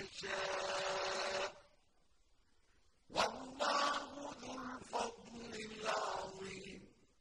يشاء